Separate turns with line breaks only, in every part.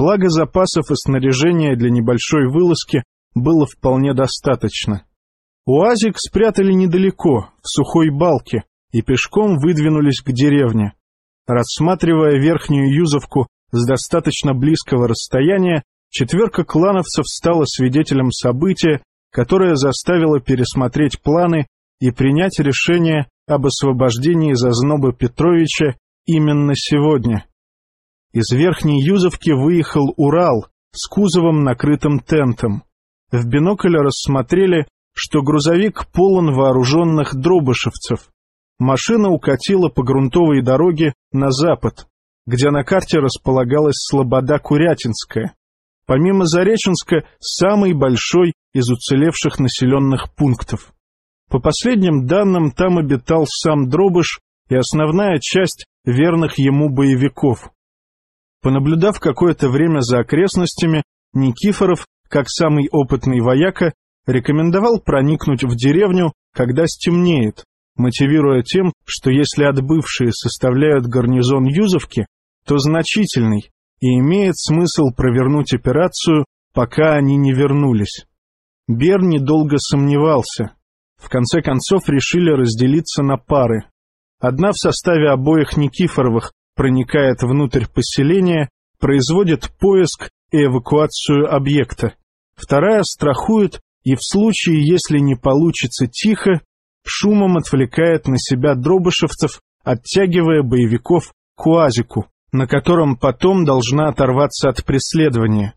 Благо запасов и снаряжения для небольшой вылазки было вполне достаточно. Уазик спрятали недалеко, в сухой балке, и пешком выдвинулись к деревне. Рассматривая верхнюю Юзовку с достаточно близкого расстояния, четверка клановцев стала свидетелем события, которое заставило пересмотреть планы и принять решение об освобождении Зазноба Петровича именно сегодня. Из Верхней Юзовки выехал Урал с кузовом, накрытым тентом. В бинокль рассмотрели, что грузовик полон вооруженных дробышевцев. Машина укатила по грунтовой дороге на запад, где на карте располагалась Слобода Курятинская. Помимо Зареченска, самый большой из уцелевших населенных пунктов. По последним данным, там обитал сам Дробыш и основная часть верных ему боевиков. Понаблюдав какое-то время за окрестностями, Никифоров, как самый опытный вояка, рекомендовал проникнуть в деревню, когда стемнеет, мотивируя тем, что если отбывшие составляют гарнизон Юзовки, то значительный, и имеет смысл провернуть операцию, пока они не вернулись. Бер недолго сомневался. В конце концов решили разделиться на пары. Одна в составе обоих Никифоровых проникает внутрь поселения, производит поиск и эвакуацию объекта. Вторая страхует и в случае, если не получится тихо, шумом отвлекает на себя дробышевцев, оттягивая боевиков к уазику, на котором потом должна оторваться от преследования.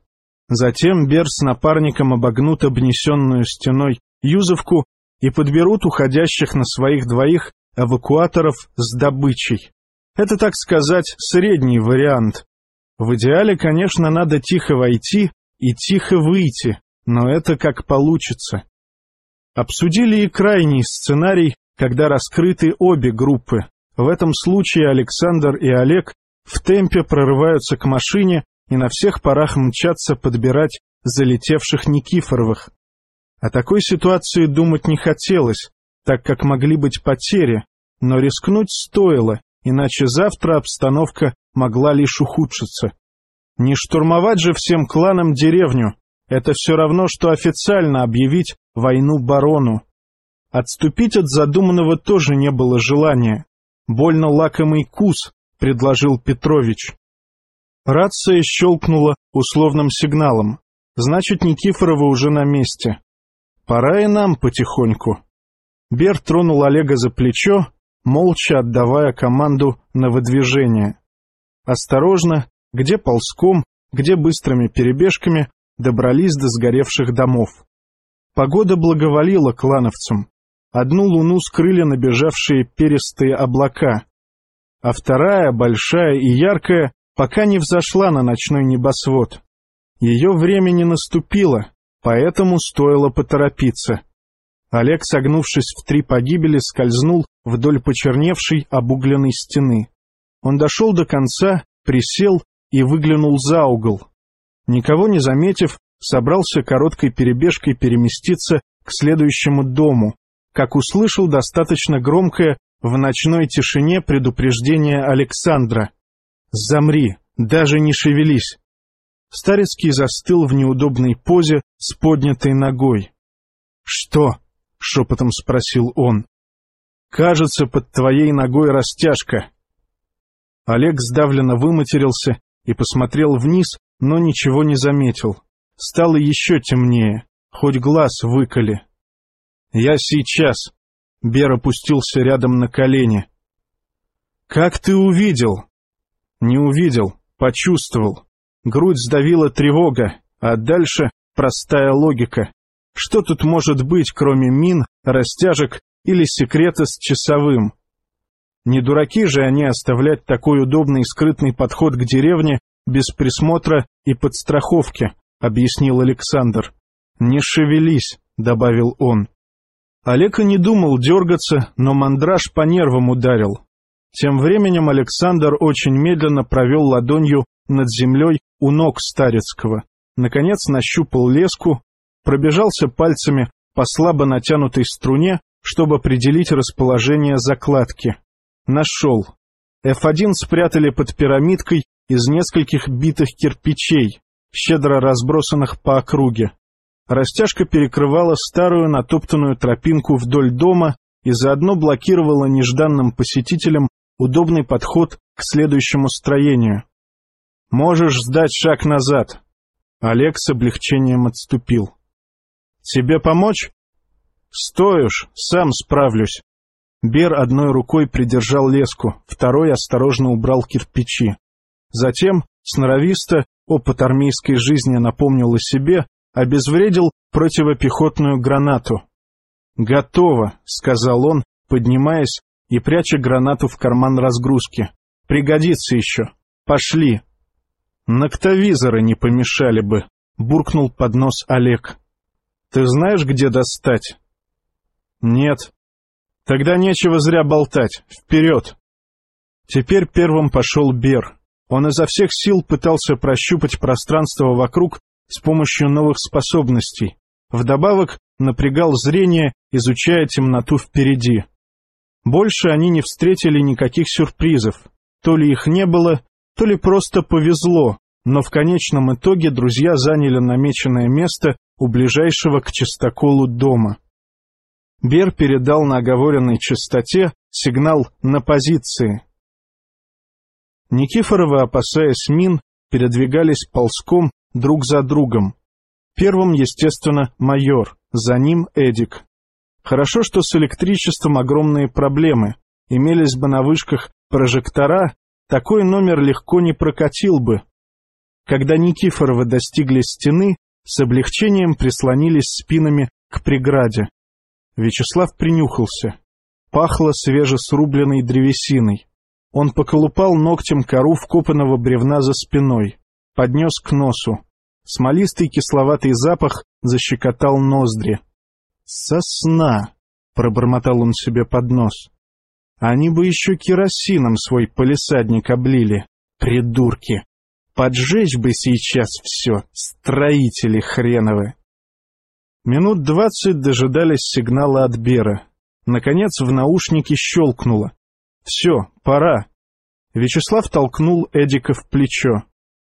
Затем Бер с напарником обогнут обнесенную стеной Юзовку и подберут уходящих на своих двоих эвакуаторов с добычей. Это, так сказать, средний вариант. В идеале, конечно, надо тихо войти и тихо выйти, но это как получится. Обсудили и крайний сценарий, когда раскрыты обе группы. В этом случае Александр и Олег в темпе прорываются к машине и на всех парах мчатся подбирать залетевших Никифоровых. О такой ситуации думать не хотелось, так как могли быть потери, но рискнуть стоило, иначе завтра обстановка могла лишь ухудшиться. Не штурмовать же всем кланам деревню, это все равно, что официально объявить войну барону. Отступить от задуманного тоже не было желания. Больно лакомый кус, предложил Петрович. Рация щелкнула условным сигналом. Значит, Никифорова уже на месте. Пора и нам потихоньку. Бер тронул Олега за плечо, молча отдавая команду на выдвижение. Осторожно, где ползком, где быстрыми перебежками, добрались до сгоревших домов. Погода благоволила клановцам. Одну луну скрыли набежавшие перистые облака, а вторая, большая и яркая, пока не взошла на ночной небосвод. Ее время не наступило, поэтому стоило поторопиться. Олег, согнувшись в три погибели, скользнул вдоль почерневшей обугленной стены. Он дошел до конца, присел и выглянул за угол. Никого не заметив, собрался короткой перебежкой переместиться к следующему дому, как услышал достаточно громкое в ночной тишине предупреждение Александра. «Замри, даже не шевелись!» Старецкий застыл в неудобной позе с поднятой ногой. «Что?» — шепотом спросил он. «Кажется, под твоей ногой растяжка». Олег сдавленно выматерился и посмотрел вниз, но ничего не заметил. Стало еще темнее, хоть глаз выколи. «Я сейчас». Бер опустился рядом на колени. «Как ты увидел?» «Не увидел, почувствовал. Грудь сдавила тревога, а дальше простая логика. Что тут может быть, кроме мин, растяжек или секрета с часовым? Не дураки же они оставлять такой удобный и скрытный подход к деревне без присмотра и подстраховки, объяснил Александр. Не шевелись, добавил он. Олег и не думал дергаться, но мандраж по нервам ударил. Тем временем Александр очень медленно провел ладонью над землей у ног Старецкого. Наконец нащупал леску, пробежался пальцами по слабо натянутой струне, чтобы определить расположение закладки. Нашел. F1 спрятали под пирамидкой из нескольких битых кирпичей, щедро разбросанных по округе. Растяжка перекрывала старую натоптанную тропинку вдоль дома и заодно блокировала нежданным посетителям удобный подход к следующему строению. «Можешь сдать шаг назад». Олег с облегчением отступил. «Тебе помочь?» «Стоишь, сам справлюсь». Бер одной рукой придержал леску, второй осторожно убрал кирпичи. Затем, сноровисто, опыт армейской жизни напомнил о себе, обезвредил противопехотную гранату. «Готово», — сказал он, поднимаясь и пряча гранату в карман разгрузки. «Пригодится еще. Пошли». «Ноктовизоры не помешали бы», — буркнул под нос Олег. «Ты знаешь, где достать?» «Нет». «Тогда нечего зря болтать. Вперед!» Теперь первым пошел Бер. Он изо всех сил пытался прощупать пространство вокруг с помощью новых способностей. Вдобавок напрягал зрение, изучая темноту впереди. Больше они не встретили никаких сюрпризов. То ли их не было, то ли просто повезло, но в конечном итоге друзья заняли намеченное место у ближайшего к чистоколу дома. Бер передал на оговоренной частоте сигнал «на позиции». Никифоровы, опасаясь мин, передвигались ползком друг за другом. Первым, естественно, майор, за ним Эдик. Хорошо, что с электричеством огромные проблемы. Имелись бы на вышках прожектора, такой номер легко не прокатил бы. Когда Никифоровы достигли стены, с облегчением прислонились спинами к преграде. Вячеслав принюхался. Пахло свежесрубленной древесиной. Он поколупал ногтем кору вкопанного бревна за спиной поднес к носу. Смолистый кисловатый запах защекотал ноздри. «Сосна!» — пробормотал он себе под нос. «Они бы еще керосином свой полисадник облили, придурки! Поджечь бы сейчас все, строители хреновы!» Минут двадцать дожидались сигнала от Бера. Наконец в наушнике щелкнуло. «Все, пора!» Вячеслав толкнул Эдика в плечо.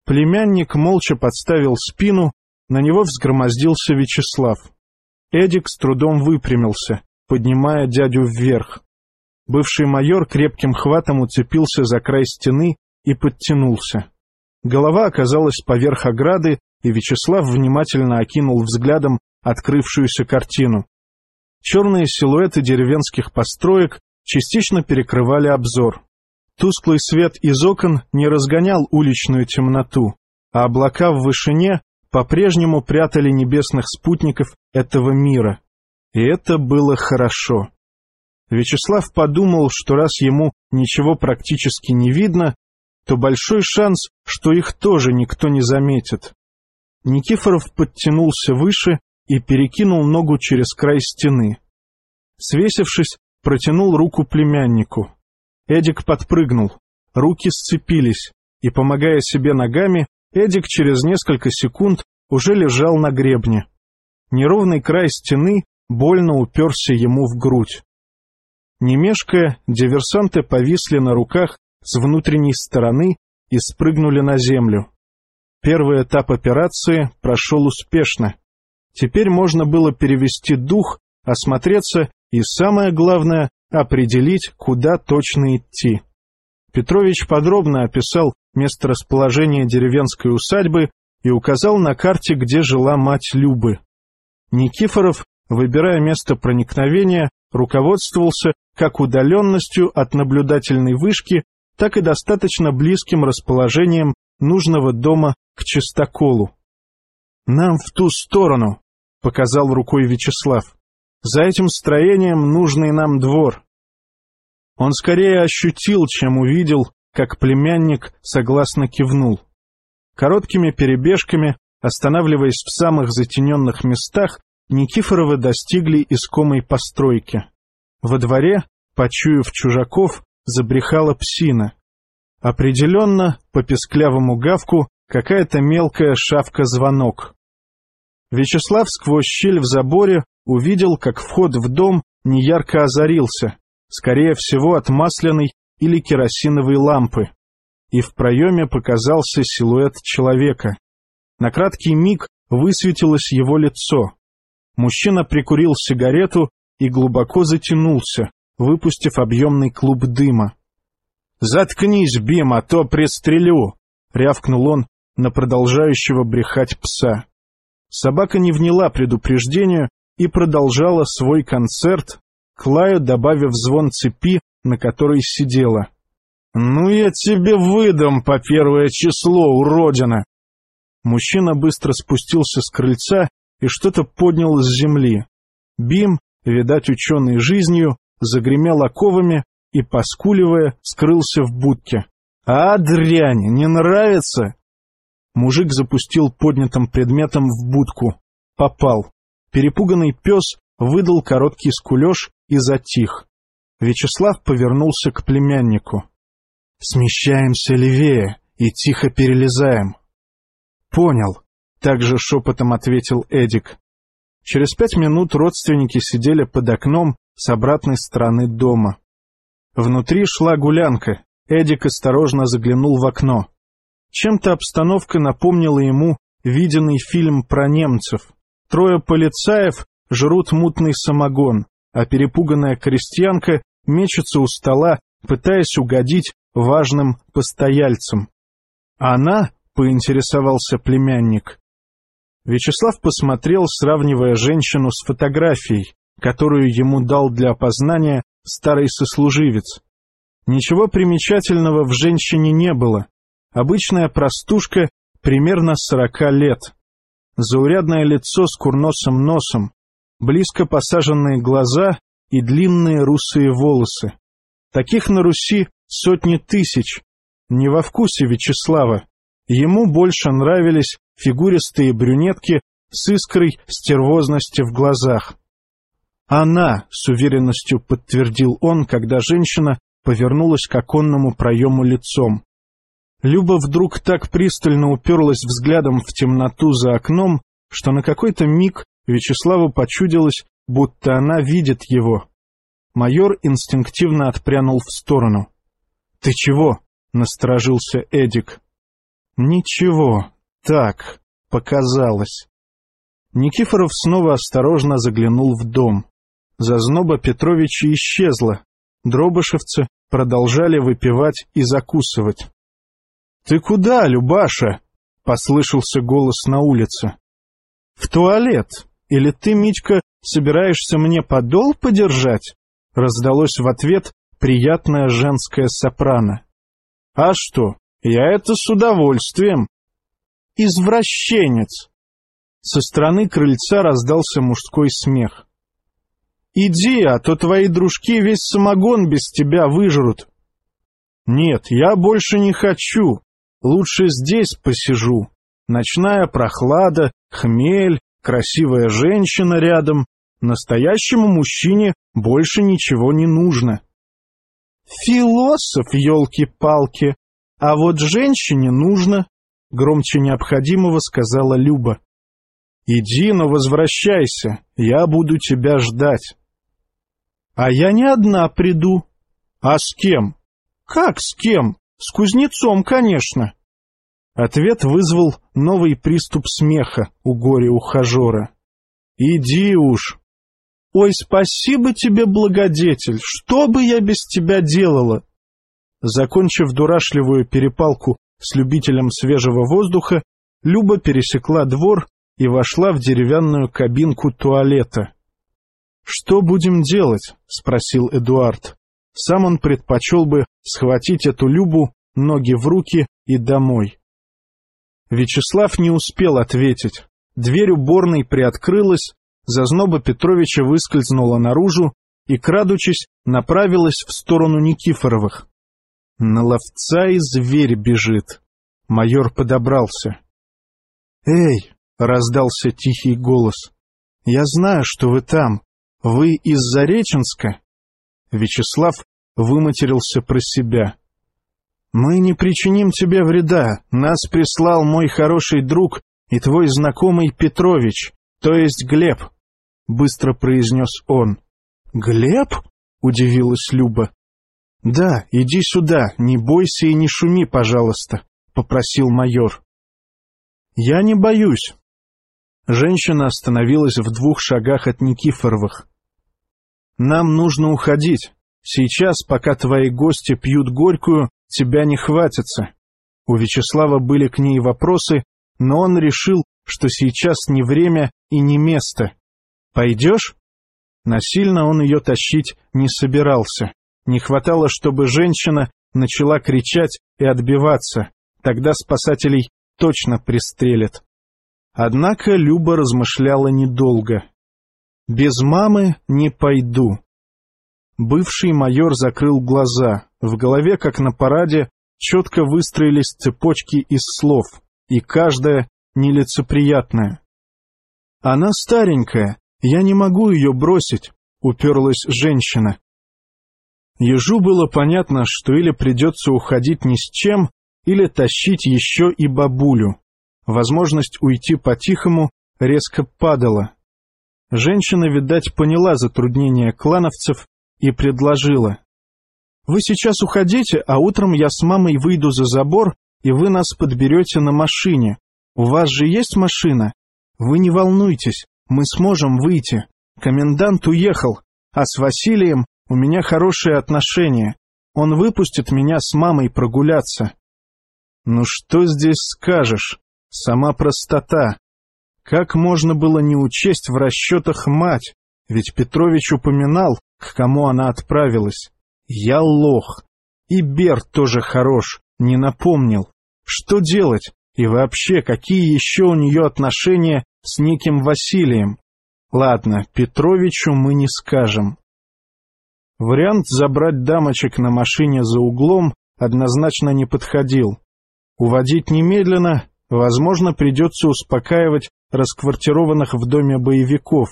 Племянник молча подставил спину, на него взгромоздился Вячеслав. Эдик с трудом выпрямился, поднимая дядю вверх. Бывший майор крепким хватом уцепился за край стены и подтянулся. Голова оказалась поверх ограды, и Вячеслав внимательно окинул взглядом открывшуюся картину. Черные силуэты деревенских построек частично перекрывали обзор. Тусклый свет из окон не разгонял уличную темноту, а облака в вышине по-прежнему прятали небесных спутников этого мира. И это было хорошо. Вячеслав подумал, что раз ему ничего практически не видно, то большой шанс, что их тоже никто не заметит. Никифоров подтянулся выше и перекинул ногу через край стены. Свесившись, протянул руку племяннику. Эдик подпрыгнул, руки сцепились, и, помогая себе ногами, Эдик через несколько секунд уже лежал на гребне. Неровный край стены больно уперся ему в грудь. Не мешкая, диверсанты повисли на руках с внутренней стороны и спрыгнули на землю. Первый этап операции прошел успешно. Теперь можно было перевести дух, осмотреться и, самое главное, определить, куда точно идти. Петрович подробно описал место расположения деревенской усадьбы и указал на карте, где жила мать Любы. Никифоров, выбирая место проникновения, руководствовался как удаленностью от наблюдательной вышки, так и достаточно близким расположением нужного дома к чистоколу. «Нам в ту сторону», — показал рукой Вячеслав. За этим строением нужный нам двор. Он скорее ощутил, чем увидел, как племянник согласно кивнул. Короткими перебежками, останавливаясь в самых затененных местах, Никифоровы достигли искомой постройки. Во дворе, почуяв чужаков, забрехала псина. Определенно, по песклявому гавку, какая-то мелкая шавка-звонок. Вячеслав сквозь щель в заборе увидел, как вход в дом неярко озарился, скорее всего от масляной или керосиновой лампы. и в проеме показался силуэт человека. На краткий миг высветилось его лицо. Мужчина прикурил сигарету и глубоко затянулся, выпустив объемный клуб дыма. «Заткнись, Бим, а то пристрелю!» — рявкнул он на продолжающего брехать пса. Собака не вняла предупреждению и продолжала свой концерт, Клаю добавив звон цепи, на которой сидела. «Ну я тебе выдам по первое число, уродина!» Мужчина быстро спустился с крыльца и что-то поднял с земли. Бим, видать ученый жизнью, загремел оковами и, поскуливая, скрылся в будке. «А, дрянь, не нравится?» Мужик запустил поднятым предметом в будку. Попал. Перепуганный пес выдал короткий скулеж и затих. Вячеслав повернулся к племяннику. «Смещаемся левее и тихо перелезаем». «Понял», — также шепотом ответил Эдик. Через пять минут родственники сидели под окном с обратной стороны дома. Внутри шла гулянка. Эдик осторожно заглянул в окно. Чем-то обстановка напомнила ему виденный фильм про немцев. Трое полицаев жрут мутный самогон, а перепуганная крестьянка мечется у стола, пытаясь угодить важным постояльцам. «Она?» — поинтересовался племянник. Вячеслав посмотрел, сравнивая женщину с фотографией, которую ему дал для опознания старый сослуживец. Ничего примечательного в женщине не было. Обычная простушка примерно сорока лет. Заурядное лицо с курносым носом, близко посаженные глаза и длинные русые волосы. Таких на Руси сотни тысяч. Не во вкусе Вячеслава. Ему больше нравились фигуристые брюнетки с искрой стервозности в глазах. «Она», — с уверенностью подтвердил он, когда женщина повернулась к оконному проему лицом. Люба вдруг так пристально уперлась взглядом в темноту за окном, что на какой-то миг Вячеславу почудилось, будто она видит его. Майор инстинктивно отпрянул в сторону. — Ты чего? — насторожился Эдик. — Ничего, так, показалось. Никифоров снова осторожно заглянул в дом. Зазноба Петровича исчезла. Дробышевцы продолжали выпивать и закусывать. — Ты куда, Любаша? — послышался голос на улице. — В туалет, или ты, Митька, собираешься мне подол подержать?» Раздалось в ответ приятная женская сопрано. «А что, я это с удовольствием!» «Извращенец!» Со стороны крыльца раздался мужской смех. «Иди, а то твои дружки весь самогон без тебя выжрут». «Нет, я больше не хочу. Лучше здесь посижу. Ночная прохлада, хмель, красивая женщина рядом, настоящему мужчине больше ничего не нужно. Философ, елки-палки, а вот женщине нужно, громче необходимого сказала Люба. Иди, но возвращайся, я буду тебя ждать. А я не одна приду. А с кем? Как с кем? С кузнецом, конечно. Ответ вызвал новый приступ смеха у горе-ухажера. «Иди уж!» «Ой, спасибо тебе, благодетель! Что бы я без тебя делала?» Закончив дурашливую перепалку с любителем свежего воздуха, Люба пересекла двор и вошла в деревянную кабинку туалета. «Что будем делать?» — спросил Эдуард. Сам он предпочел бы схватить эту Любу, ноги в руки и домой. Вячеслав не успел ответить. Дверь уборной приоткрылась, зазноба Петровича выскользнула наружу и, крадучись, направилась в сторону Никифоровых. На ловца и зверь бежит. Майор подобрался. «Эй!» — раздался тихий голос. «Я знаю, что вы там. Вы из Зареченска?» Вячеслав выматерился про себя. «Мы не причиним тебе вреда. Нас прислал мой хороший друг и твой знакомый Петрович, то есть Глеб», — быстро произнес он. «Глеб?» — удивилась Люба. «Да, иди сюда, не бойся и не шуми, пожалуйста», — попросил майор. «Я не боюсь». Женщина остановилась в двух шагах от Никифоровых. «Нам нужно уходить. Сейчас, пока твои гости пьют горькую, тебя не хватится». У Вячеслава были к ней вопросы, но он решил, что сейчас не время и не место. «Пойдешь?» Насильно он ее тащить не собирался. Не хватало, чтобы женщина начала кричать и отбиваться. Тогда спасателей точно пристрелят. Однако Люба размышляла недолго. «Без мамы не пойду». Бывший майор закрыл глаза. В голове, как на параде, четко выстроились цепочки из слов, и каждая нелицеприятная. «Она старенькая, я не могу ее бросить», — уперлась женщина. Ежу было понятно, что или придется уходить ни с чем, или тащить еще и бабулю. Возможность уйти по-тихому резко падала. Женщина, видать, поняла затруднения клановцев и предложила. «Вы сейчас уходите, а утром я с мамой выйду за забор, и вы нас подберете на машине. У вас же есть машина? Вы не волнуйтесь, мы сможем выйти. Комендант уехал, а с Василием у меня хорошие отношения. Он выпустит меня с мамой прогуляться. Ну что здесь скажешь? Сама простота. Как можно было не учесть в расчетах мать? Ведь Петрович упоминал, к кому она отправилась. Я лох. И Берт тоже хорош, не напомнил. Что делать? И вообще, какие еще у нее отношения с неким Василием? Ладно, Петровичу мы не скажем. Вариант забрать дамочек на машине за углом однозначно не подходил. Уводить немедленно, возможно, придется успокаивать расквартированных в доме боевиков,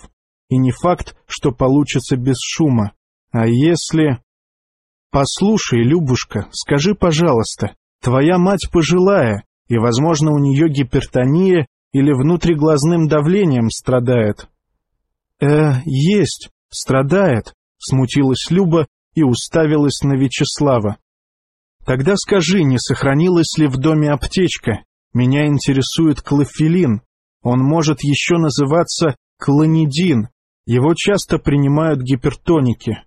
и не факт, что получится без шума. А если... «Послушай, Любушка, скажи, пожалуйста, твоя мать пожилая, и, возможно, у нее гипертония или внутриглазным давлением страдает». «Э, есть, страдает», — смутилась Люба и уставилась на Вячеслава. «Тогда скажи, не сохранилась ли в доме аптечка? Меня интересует клофелин. Он может еще называться клонидин. Его часто принимают гипертоники».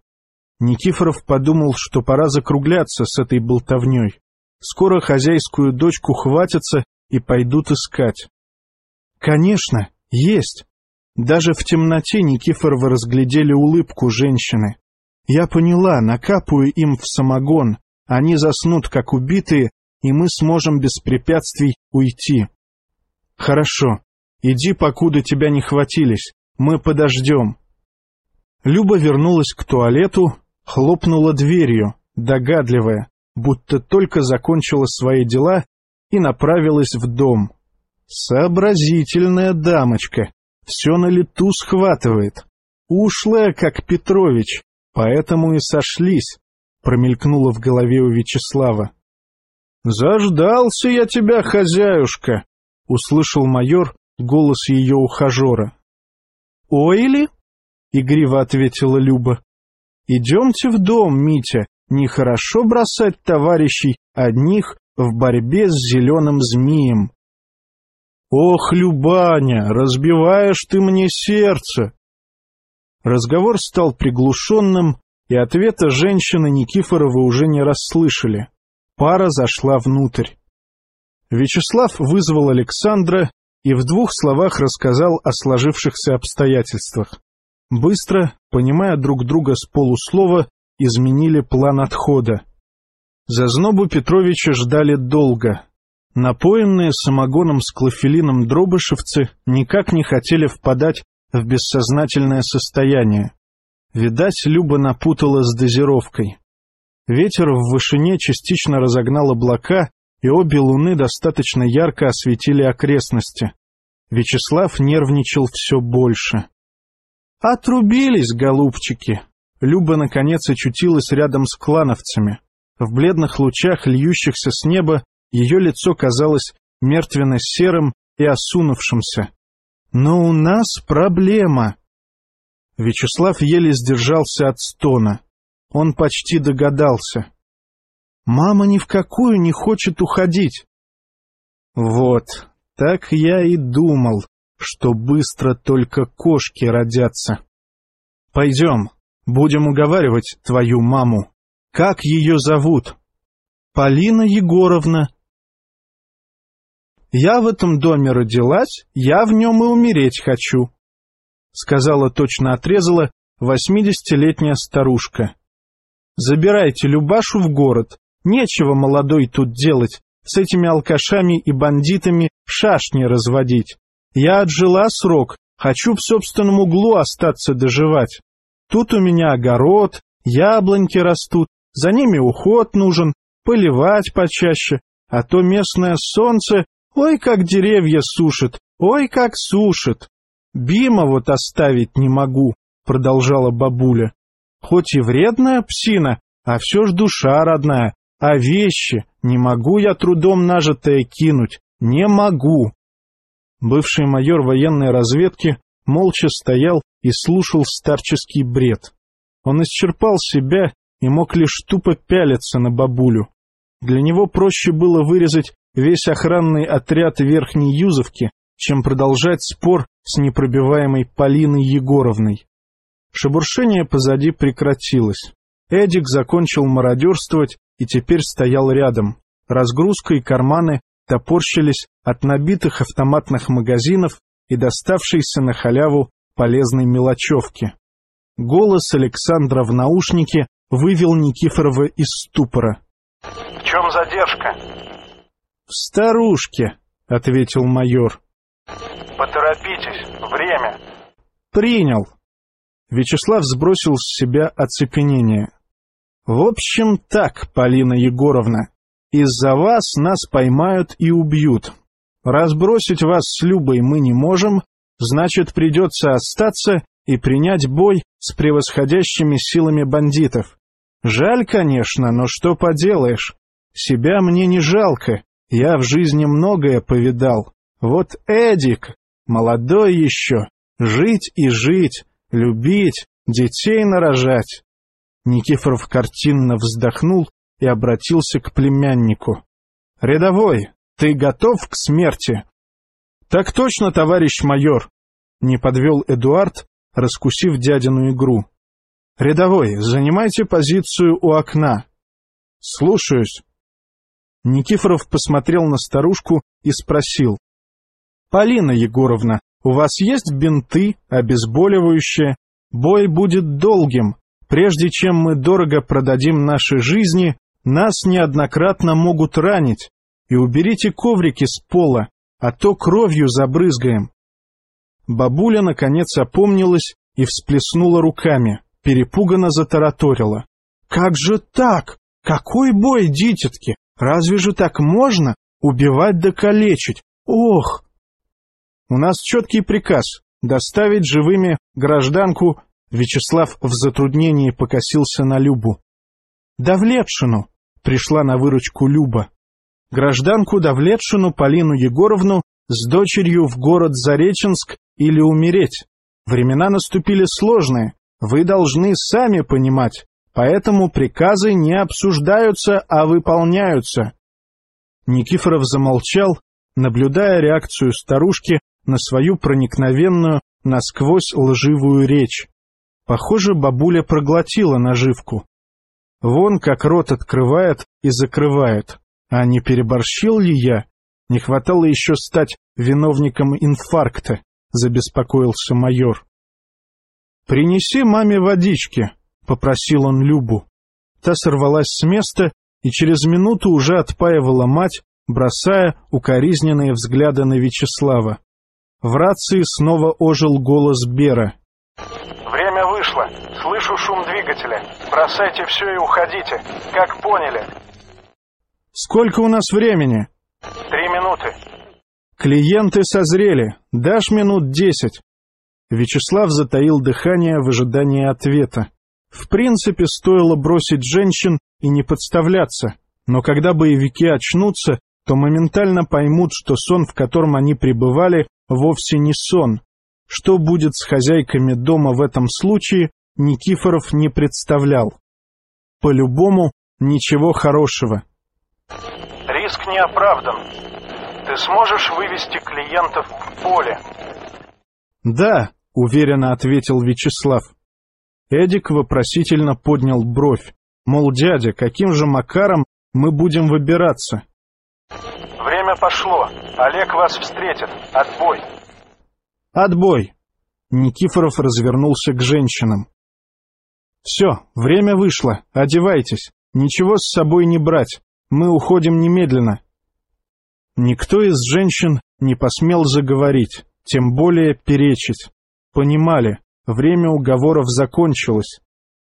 Никифоров подумал, что пора закругляться с этой болтовней. Скоро хозяйскую дочку хватится и пойдут искать. Конечно, есть. Даже в темноте Никифоровы разглядели улыбку женщины. Я поняла, накапаю им в самогон, они заснут как убитые, и мы сможем без препятствий уйти. Хорошо, иди, покуда тебя не хватились, мы подождем. Люба вернулась к туалету, хлопнула дверью, догадливая, будто только закончила свои дела и направилась в дом. Сообразительная дамочка, все на лету схватывает. Ушлая, как Петрович, поэтому и сошлись, промелькнуло в голове у Вячеслава. «Заждался я тебя, хозяюшка!» — услышал майор голос ее ухажера. «Ой ли?» — игриво ответила Люба. «Идемте в дом, Митя, нехорошо бросать товарищей одних в борьбе с зеленым змеем». «Ох, Любаня, разбиваешь ты мне сердце!» Разговор стал приглушенным, и ответа женщины Никифоровы уже не расслышали. Пара зашла внутрь. Вячеслав вызвал Александра и в двух словах рассказал о сложившихся обстоятельствах. Быстро, понимая друг друга с полуслова, изменили план отхода. Зазнобу Петровича ждали долго, Напоенные самогоном с клофелином дробышевцы никак не хотели впадать в бессознательное состояние. Видать, Люба напутала с дозировкой. Ветер в вышине частично разогнал облака, и обе луны достаточно ярко осветили окрестности. Вячеслав нервничал все больше. «Отрубились, голубчики!» Люба, наконец, очутилась рядом с клановцами. В бледных лучах, льющихся с неба, ее лицо казалось мертвенно-серым и осунувшимся. «Но у нас проблема!» Вячеслав еле сдержался от стона. Он почти догадался. Мама ни в какую не хочет уходить. Вот, так я и думал, что быстро только кошки родятся. Пойдем, будем уговаривать твою маму. Как ее зовут? Полина Егоровна. Я в этом доме родилась, я в нем и умереть хочу, — сказала точно отрезала восьмидесятилетняя старушка. Забирайте Любашу в город, нечего молодой тут делать, с этими алкашами и бандитами шашни разводить. Я отжила срок, хочу в собственном углу остаться доживать. Тут у меня огород, яблоньки растут, за ними уход нужен, поливать почаще, а то местное солнце, ой, как деревья сушит, ой, как сушит. Бима вот оставить не могу, продолжала бабуля. Хоть и вредная псина, а все ж душа родная, а вещи не могу я трудом нажитое кинуть, не могу. Бывший майор военной разведки молча стоял и слушал старческий бред. Он исчерпал себя и мог лишь тупо пялиться на бабулю. Для него проще было вырезать весь охранный отряд Верхней Юзовки, чем продолжать спор с непробиваемой Полиной Егоровной. Шебуршение позади прекратилось. Эдик закончил мародерствовать и теперь стоял рядом. Разгрузка и карманы топорщились от набитых автоматных магазинов и доставшейся на халяву полезной мелочевки. Голос Александра в наушнике вывел Никифорова из ступора.
— В чем задержка?
— В старушке, — ответил майор.
— Поторопитесь, время.
— Принял. Вячеслав сбросил с себя оцепенение. В общем так, Полина Егоровна, из-за вас нас поймают и убьют. Разбросить вас с Любой мы не можем, значит, придется остаться и принять бой с превосходящими силами бандитов. Жаль, конечно, но что поделаешь. Себя мне не жалко, я в жизни многое повидал. Вот Эдик, молодой еще, жить и жить, любить, детей нарожать. Никифоров картинно вздохнул и обратился к племяннику. — Рядовой, ты готов к смерти? — Так точно, товарищ майор, — не подвел Эдуард, раскусив дядину игру. — Рядовой, занимайте позицию у окна. — Слушаюсь. Никифоров посмотрел на старушку и спросил. — Полина Егоровна, у вас есть бинты, обезболивающее? Бой будет долгим. Прежде чем мы дорого продадим наши жизни, нас неоднократно могут ранить. И уберите коврики с пола, а то кровью забрызгаем. Бабуля, наконец, опомнилась и всплеснула руками, перепуганно затараторила. — Как же так? Какой бой, дитятки? Разве же так можно? Убивать да калечить? Ох! У нас четкий приказ — доставить живыми гражданку Вячеслав в затруднении покосился на Любу. «Давлетшину!» — пришла на выручку Люба. «Гражданку Давлетшину Полину Егоровну с дочерью в город Зареченск или умереть. Времена наступили сложные, вы должны сами понимать, поэтому приказы не обсуждаются, а выполняются». Никифоров замолчал, наблюдая реакцию старушки на свою проникновенную, насквозь лживую речь. Похоже, бабуля проглотила наживку. Вон как рот открывает и закрывает. А не переборщил ли я? Не хватало еще стать виновником инфаркта, забеспокоился майор. «Принеси маме водички», — попросил он Любу. Та сорвалась с места и через минуту уже отпаивала мать, бросая укоризненные взгляды на Вячеслава. В рации снова ожил голос Бера.
Слышу шум двигателя. Бросайте все и уходите. Как поняли?
Сколько у нас времени?
Три минуты.
Клиенты созрели. Дашь минут десять. Вячеслав затаил дыхание в ожидании ответа. В принципе, стоило бросить женщин и не подставляться, но когда боевики очнутся, то моментально поймут, что сон, в котором они пребывали, вовсе не сон, что будет с хозяйками дома в этом случае, Никифоров не представлял. По-любому ничего хорошего.
Риск не оправдан. Ты сможешь вывести клиентов в поле?
Да, уверенно ответил Вячеслав. Эдик вопросительно поднял бровь. Мол, дядя, каким же макаром мы будем выбираться?
Время пошло. Олег вас встретит. Отбой.
Отбой. Никифоров развернулся к женщинам. Все, время вышло. Одевайтесь. Ничего с собой не брать. Мы уходим немедленно. Никто из женщин не посмел заговорить, тем более перечить. Понимали, время уговоров закончилось.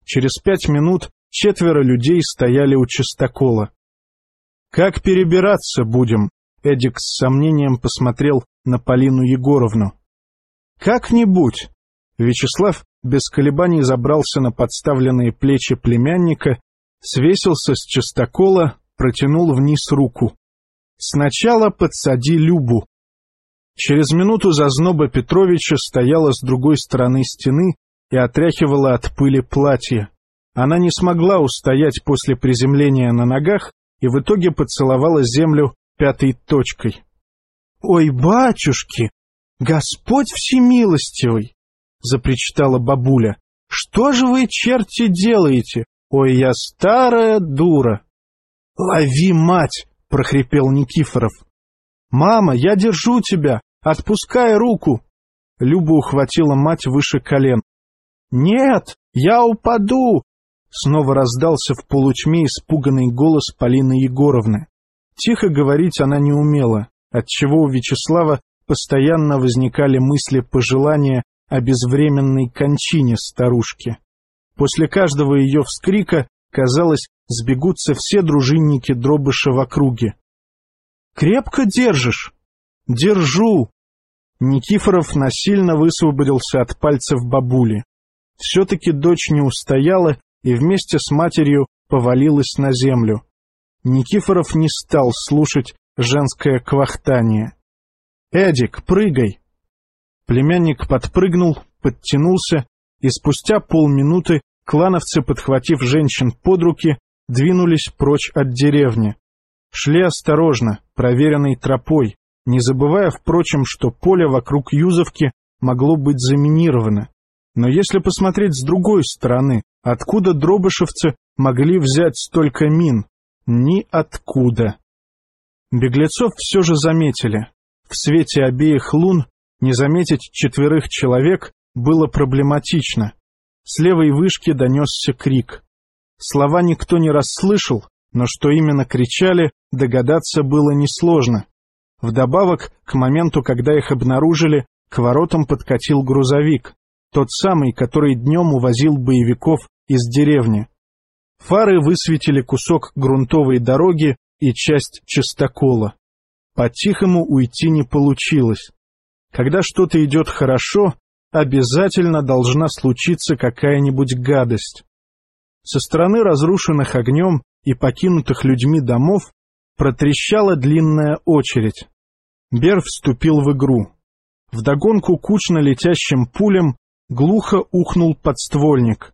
Через пять минут четверо людей стояли у чистокола. «Как перебираться будем?» — Эдик с сомнением посмотрел на Полину Егоровну. «Как-нибудь». Вячеслав без колебаний забрался на подставленные плечи племянника, свесился с чистокола, протянул вниз руку. «Сначала подсади Любу». Через минуту зазноба Петровича стояла с другой стороны стены и отряхивала от пыли платье. Она не смогла устоять после приземления на ногах и в итоге поцеловала землю пятой точкой. — Ой, батюшки! Господь всемилостивый! — запричитала бабуля. — Что же вы, черти, делаете? Ой, я старая дура! — Лови, мать! — прохрипел Никифоров. — Мама, я держу тебя! Отпускай руку! Люба ухватила мать выше колен. — Нет, я упаду! Снова раздался в полутьме испуганный голос Полины Егоровны. Тихо говорить она не умела, отчего у Вячеслава постоянно возникали мысли пожелания о безвременной кончине старушки. После каждого ее вскрика, казалось, сбегутся все дружинники дробыша в округе. «Крепко держишь?» «Держу!» Никифоров насильно высвободился от пальцев бабули. Все-таки дочь не устояла и вместе с матерью повалилась на землю. Никифоров не стал слушать женское квахтание. «Эдик, прыгай!» Племянник подпрыгнул, подтянулся, и спустя полминуты клановцы, подхватив женщин под руки, двинулись прочь от деревни. Шли осторожно, проверенной тропой, не забывая, впрочем, что поле вокруг Юзовки могло быть заминировано. Но если посмотреть с другой стороны, откуда дробышевцы могли взять столько мин? Ни откуда. Беглецов все же заметили. В свете обеих лун не заметить четверых человек было проблематично. С левой вышки донесся крик. Слова никто не расслышал, но что именно кричали, догадаться было несложно. Вдобавок, к моменту, когда их обнаружили, к воротам подкатил грузовик. Тот самый, который днем увозил боевиков из деревни. Фары высветили кусок грунтовой дороги и часть частокола. По-тихому уйти не получилось. Когда что-то идет хорошо, обязательно должна случиться какая-нибудь гадость. Со стороны разрушенных огнем и покинутых людьми домов протрещала длинная очередь. Бер вступил в игру. Вдогонку кучно летящим пулям Глухо ухнул подствольник.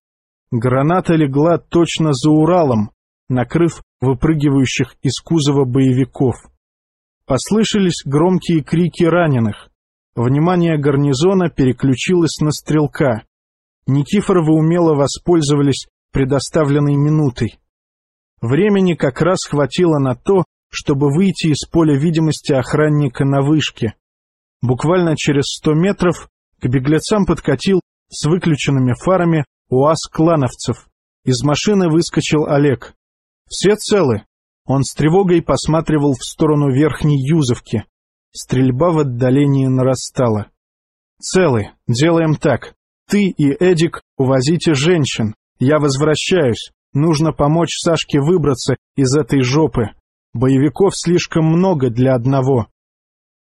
Граната легла точно за Уралом, накрыв выпрыгивающих из кузова боевиков. Послышались громкие крики раненых. Внимание гарнизона переключилось на стрелка. Никифоровы умело воспользовались предоставленной минутой. Времени как раз хватило на то, чтобы выйти из поля видимости охранника на вышке. Буквально через сто метров к беглецам подкатил с выключенными фарами УАЗ клановцев. Из машины выскочил Олег. «Все целы?» Он с тревогой посматривал в сторону верхней Юзовки. Стрельба в отдалении нарастала. «Целы. Делаем так. Ты и Эдик увозите женщин. Я возвращаюсь. Нужно помочь Сашке выбраться из этой жопы. Боевиков слишком много для одного.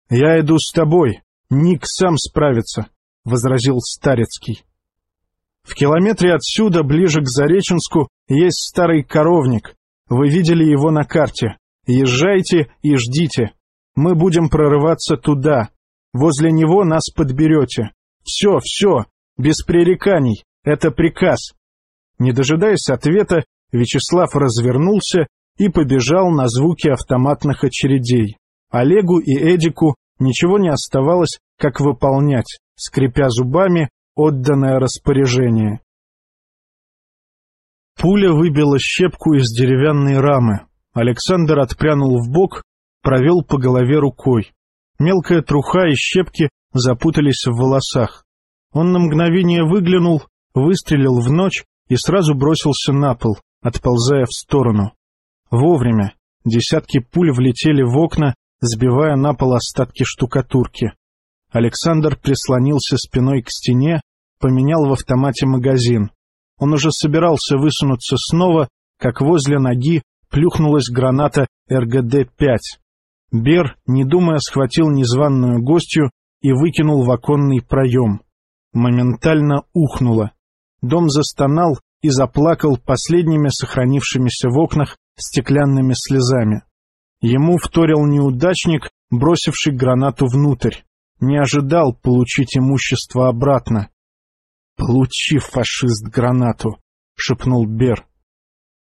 Я иду с тобой. Ник сам справится возразил Старецкий. В километре отсюда, ближе к Зареченску, есть старый коровник. Вы видели его на карте. Езжайте и ждите. Мы будем прорываться туда. Возле него нас подберете. Все, все, без пререканий. Это приказ. Не дожидаясь ответа, Вячеслав развернулся и побежал на звуки автоматных очередей. Олегу и Эдику ничего не оставалось, как выполнять, скрипя зубами, отданное распоряжение. Пуля выбила щепку из деревянной рамы. Александр отпрянул в бок, провел по голове рукой. Мелкая труха и щепки запутались в волосах. Он на мгновение выглянул, выстрелил в ночь и сразу бросился на пол, отползая в сторону. Вовремя. Десятки пуль влетели в окна, сбивая на пол остатки штукатурки. Александр прислонился спиной к стене, поменял в автомате магазин. Он уже собирался высунуться снова, как возле ноги плюхнулась граната РГД-5. Бер, не думая, схватил незваную гостью и выкинул в оконный проем. Моментально ухнуло. Дом застонал и заплакал последними сохранившимися в окнах стеклянными слезами. Ему вторил неудачник, бросивший гранату внутрь. Не ожидал получить имущество обратно. «Получи, фашист, гранату!» — шепнул Бер.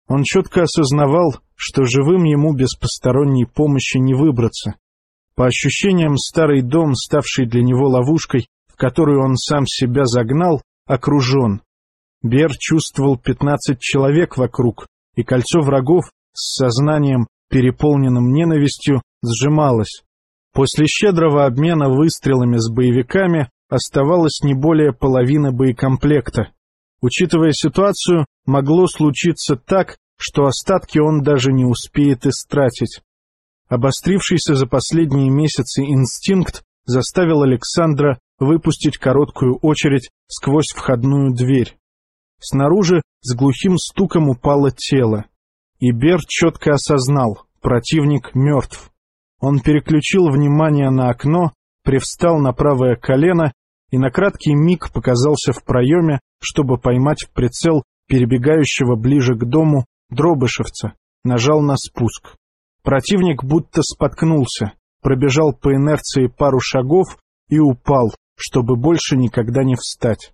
Он четко осознавал, что живым ему без посторонней помощи не выбраться. По ощущениям, старый дом, ставший для него ловушкой, в которую он сам себя загнал, окружен. Бер чувствовал пятнадцать человек вокруг, и кольцо врагов с сознанием, переполненным ненавистью, сжималось. После щедрого обмена выстрелами с боевиками оставалось не более половины боекомплекта. Учитывая ситуацию, могло случиться так, что остатки он даже не успеет истратить. Обострившийся за последние месяцы инстинкт заставил Александра выпустить короткую очередь сквозь входную дверь. Снаружи с глухим стуком упало тело. И Бер четко осознал — противник мертв. Он переключил внимание на окно, привстал на правое колено и на краткий миг показался в проеме, чтобы поймать в прицел перебегающего ближе к дому дробышевца, нажал на спуск. Противник будто споткнулся, пробежал по инерции пару шагов и упал, чтобы больше никогда не встать.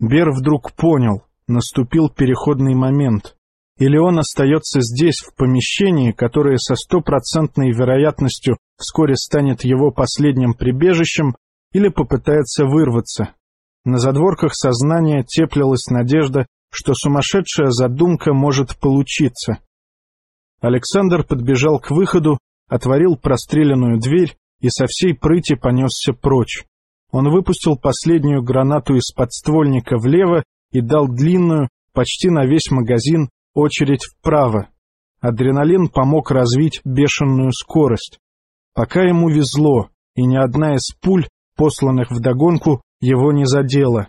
Бер вдруг понял, наступил переходный момент. Или он остается здесь, в помещении, которое со стопроцентной вероятностью вскоре станет его последним прибежищем, или попытается вырваться. На задворках сознания теплилась надежда, что сумасшедшая задумка может получиться. Александр подбежал к выходу, отворил простреленную дверь и со всей прыти понесся прочь. Он выпустил последнюю гранату из подствольника влево и дал длинную, почти на весь магазин, очередь вправо. Адреналин помог развить бешеную скорость. Пока ему везло, и ни одна из пуль, посланных вдогонку, его не задела.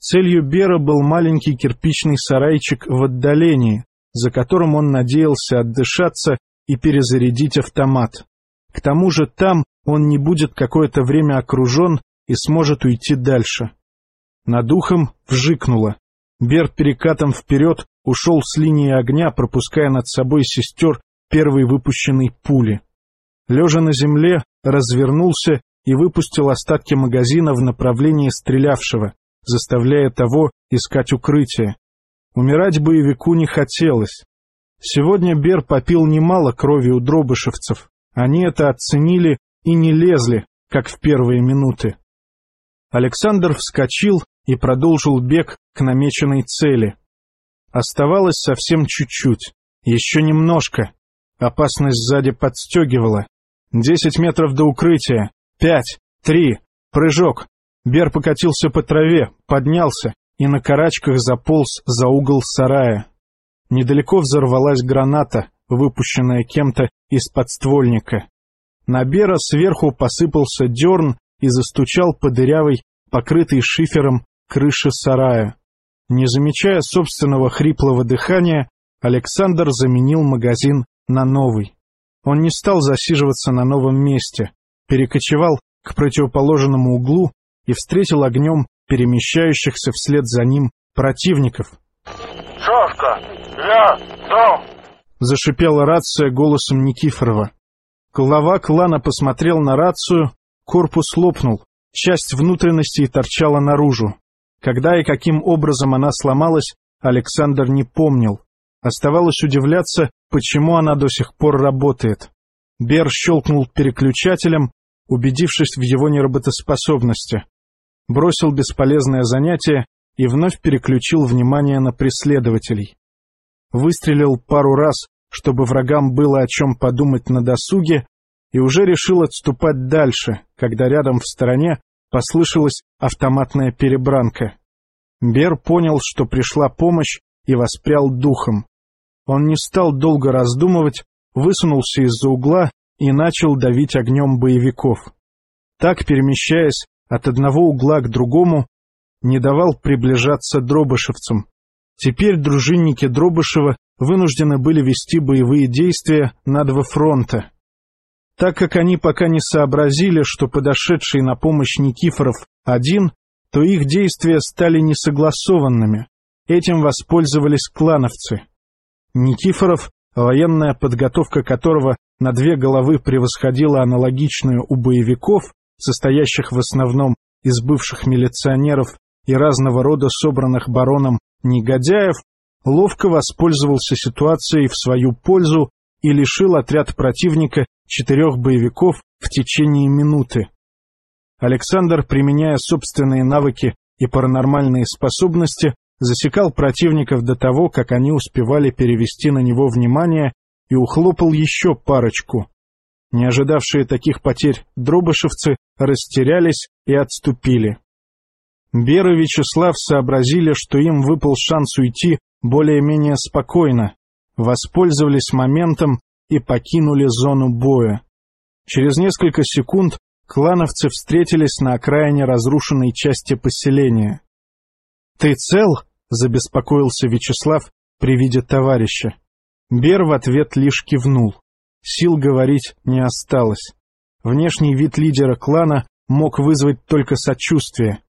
Целью Бера был маленький кирпичный сарайчик в отдалении, за которым он надеялся отдышаться и перезарядить автомат. К тому же там он не будет какое-то время окружен и сможет уйти дальше. Над ухом вжикнуло. Бер перекатом вперед ушел с линии огня, пропуская над собой сестер первой выпущенной пули. Лежа на земле, развернулся и выпустил остатки магазина в направлении стрелявшего, заставляя того искать укрытие. Умирать боевику не хотелось. Сегодня Бер попил немало крови у дробышевцев. Они это оценили и не лезли, как в первые минуты. Александр вскочил и продолжил бег к намеченной цели. Оставалось совсем чуть-чуть, еще немножко. Опасность сзади подстегивала. Десять метров до укрытия. Пять, три, прыжок. Бер покатился по траве, поднялся и на карачках заполз за угол сарая. Недалеко взорвалась граната, выпущенная кем-то из подствольника. На Бера сверху посыпался дерн и застучал по дырявой, покрытой шифером, крыши сарая. Не замечая собственного хриплого дыхания, Александр заменил магазин на новый. Он не стал засиживаться на новом месте, перекочевал к противоположному углу и встретил огнем перемещающихся вслед за ним противников.
«Шашка! Я! Дом!»
— зашипела рация голосом Никифорова. Глава клана посмотрел на рацию, корпус лопнул, часть внутренностей торчала наружу. Когда и каким образом она сломалась, Александр не помнил. Оставалось удивляться, почему она до сих пор работает. Бер щелкнул переключателем, убедившись в его неработоспособности. Бросил бесполезное занятие и вновь переключил внимание на преследователей. Выстрелил пару раз, чтобы врагам было о чем подумать на досуге, и уже решил отступать дальше, когда рядом в стороне послышалась автоматная перебранка. Бер понял, что пришла помощь, и воспрял духом. Он не стал долго раздумывать, высунулся из-за угла и начал давить огнем боевиков. Так, перемещаясь от одного угла к другому, не давал приближаться дробышевцам. Теперь дружинники Дробышева вынуждены были вести боевые действия на два фронта. Так как они пока не сообразили, что подошедший на помощь Никифоров один, то их действия стали несогласованными. Этим воспользовались клановцы. Никифоров, военная подготовка которого на две головы превосходила аналогичную у боевиков, состоящих в основном из бывших милиционеров и разного рода собранных бароном негодяев, ловко воспользовался ситуацией в свою пользу и лишил отряд противника четырех боевиков в течение минуты. Александр, применяя собственные навыки и паранормальные способности, засекал противников до того, как они успевали перевести на него внимание и ухлопал еще парочку. Не ожидавшие таких потерь дробышевцы растерялись и отступили. Бер и Вячеслав сообразили, что им выпал шанс уйти более-менее спокойно, воспользовались моментом и покинули зону боя. Через несколько секунд клановцы встретились на окраине разрушенной части поселения. «Ты цел?» — забеспокоился Вячеслав при виде товарища. Бер в ответ лишь кивнул. Сил говорить не осталось. Внешний вид лидера клана мог вызвать только сочувствие.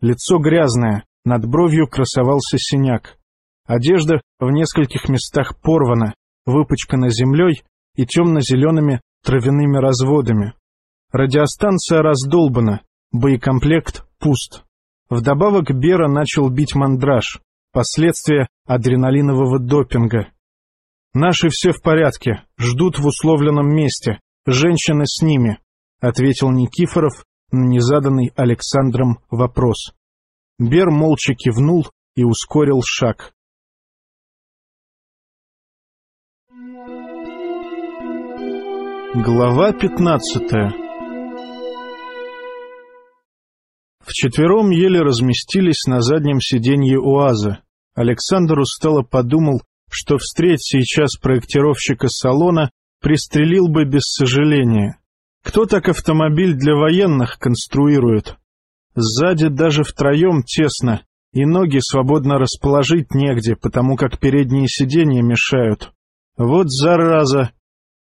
Лицо грязное, над бровью красовался синяк. Одежда в нескольких местах порвана, выпачкана землей и темно-зелеными травяными разводами. Радиостанция раздолбана, боекомплект пуст. Вдобавок Бера начал бить мандраж, последствия адреналинового допинга. «Наши все в порядке, ждут в условленном месте, женщины с ними», — ответил Никифоров на незаданный Александром вопрос. Бер молча кивнул и ускорил шаг. Глава пятнадцатая Вчетвером еле разместились на заднем сиденье УАЗа. Александр устало подумал, что встреть сейчас проектировщика салона пристрелил бы без сожаления. Кто так автомобиль для военных конструирует? Сзади даже втроем тесно, и ноги свободно расположить негде, потому как передние сиденья мешают. Вот зараза!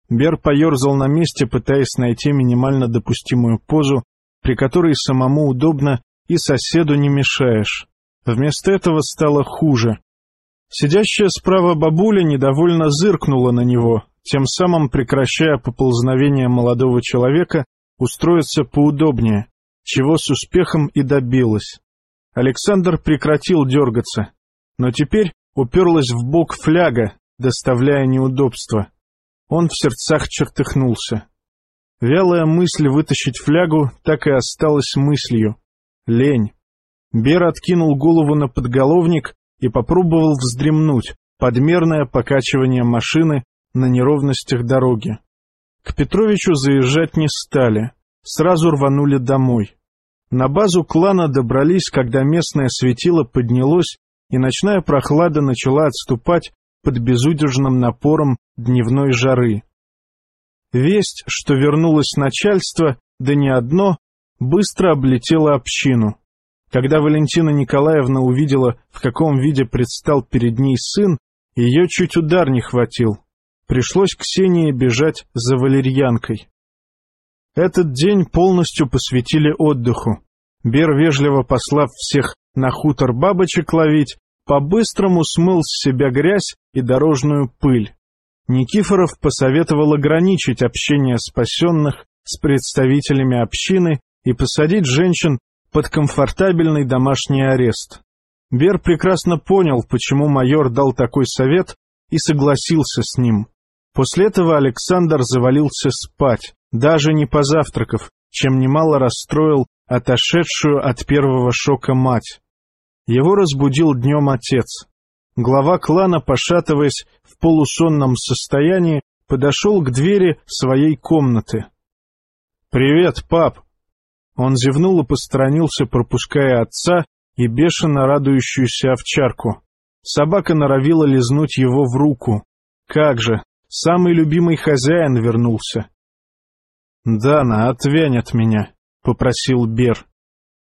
Бер поерзал на месте, пытаясь найти минимально допустимую позу, при которой самому удобно и соседу не мешаешь. Вместо этого стало хуже. Сидящая справа бабуля недовольно зыркнула на него, тем самым прекращая поползновение молодого человека устроиться поудобнее, чего с успехом и добилась. Александр прекратил дергаться, но теперь уперлась в бок фляга, доставляя неудобства. Он в сердцах чертыхнулся. Вялая мысль вытащить флягу так и осталась мыслью. Лень. Бер откинул голову на подголовник и попробовал вздремнуть, подмерное покачивание машины на неровностях дороги. К Петровичу заезжать не стали, сразу рванули домой. На базу клана добрались, когда местное светило поднялось, и ночная прохлада начала отступать под безудержным напором дневной жары. Весть, что вернулось начальство, да не одно, быстро облетела общину. Когда Валентина Николаевна увидела, в каком виде предстал перед ней сын, ее чуть удар не хватил. Пришлось Ксении бежать за валерьянкой. Этот день полностью посвятили отдыху. Бер, вежливо послав всех на хутор бабочек ловить, по-быстрому смыл с себя грязь и дорожную пыль. Никифоров посоветовал ограничить общение спасенных с представителями общины и посадить женщин под комфортабельный домашний арест. Бер прекрасно понял, почему майор дал такой совет, и согласился с ним. После этого Александр завалился спать, даже не позавтракав, чем немало расстроил отошедшую от первого шока мать. Его разбудил днем отец. Глава клана, пошатываясь в полусонном состоянии, подошел к двери своей комнаты. «Привет, пап!» Он зевнул и посторонился, пропуская отца и бешено радующуюся овчарку. Собака норовила лизнуть его в руку. Как же, самый любимый хозяин вернулся. «Дана, отвянь от меня», — попросил Бер.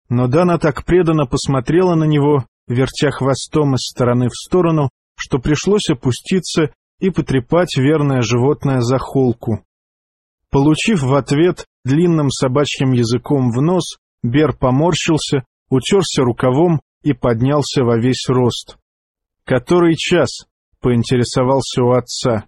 Но Дана так преданно посмотрела на него, вертя хвостом из стороны в сторону, что пришлось опуститься и потрепать верное животное за холку. Получив в ответ длинным собачьим языком в нос, Бер поморщился, утерся рукавом и поднялся во весь рост. «Который час?» — поинтересовался у отца.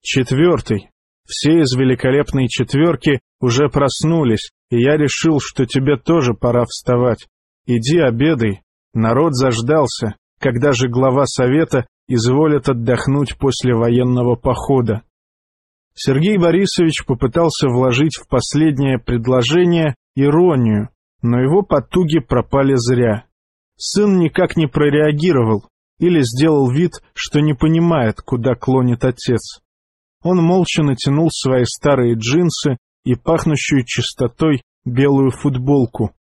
«Четвертый. Все из великолепной четверки уже проснулись, и я решил, что тебе тоже пора вставать. Иди обедай. Народ заждался, когда же глава совета изволит отдохнуть после военного похода». Сергей Борисович попытался вложить в последнее предложение иронию, но его потуги пропали зря. Сын никак не прореагировал или сделал вид, что не понимает, куда клонит отец. Он молча натянул свои старые джинсы и пахнущую чистотой белую футболку.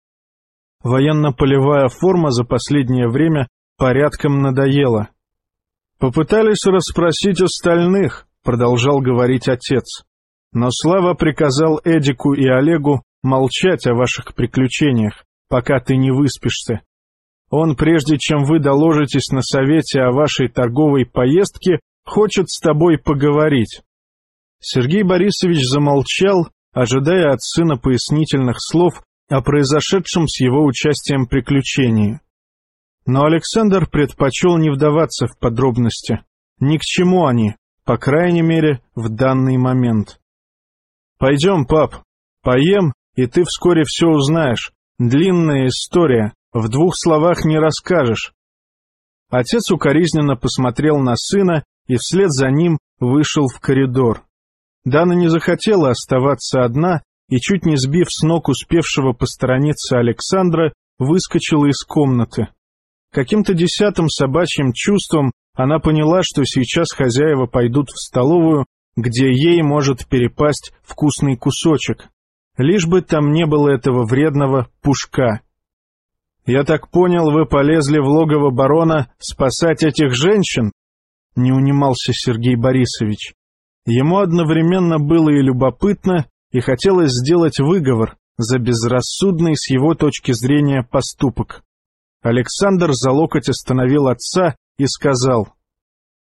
Военно-полевая форма за последнее время порядком надоела. Попытались расспросить остальных, продолжал говорить отец. Но Слава приказал Эдику и Олегу молчать о ваших приключениях, пока ты не выспишься. Он, прежде чем вы доложитесь на совете о вашей торговой поездке, хочет с тобой поговорить. Сергей Борисович замолчал, ожидая от сына пояснительных слов о произошедшем с его участием приключении. Но Александр предпочел не вдаваться в подробности. Ни к чему они, по крайней мере, в данный момент. «Пойдем, пап, поем, и ты вскоре все узнаешь. Длинная история, в двух словах не расскажешь». Отец укоризненно посмотрел на сына и вслед за ним вышел в коридор. Дана не захотела оставаться одна и, чуть не сбив с ног успевшего посторониться Александра, выскочила из комнаты. Каким-то десятым собачьим чувством она поняла, что сейчас хозяева пойдут в столовую, где ей может перепасть вкусный кусочек, лишь бы там не было этого вредного пушка. «Я так понял, вы полезли в логово барона спасать этих женщин?» — не унимался Сергей Борисович. Ему одновременно было и любопытно, и хотелось сделать выговор за безрассудный с его точки зрения поступок. Александр за локоть остановил отца и сказал,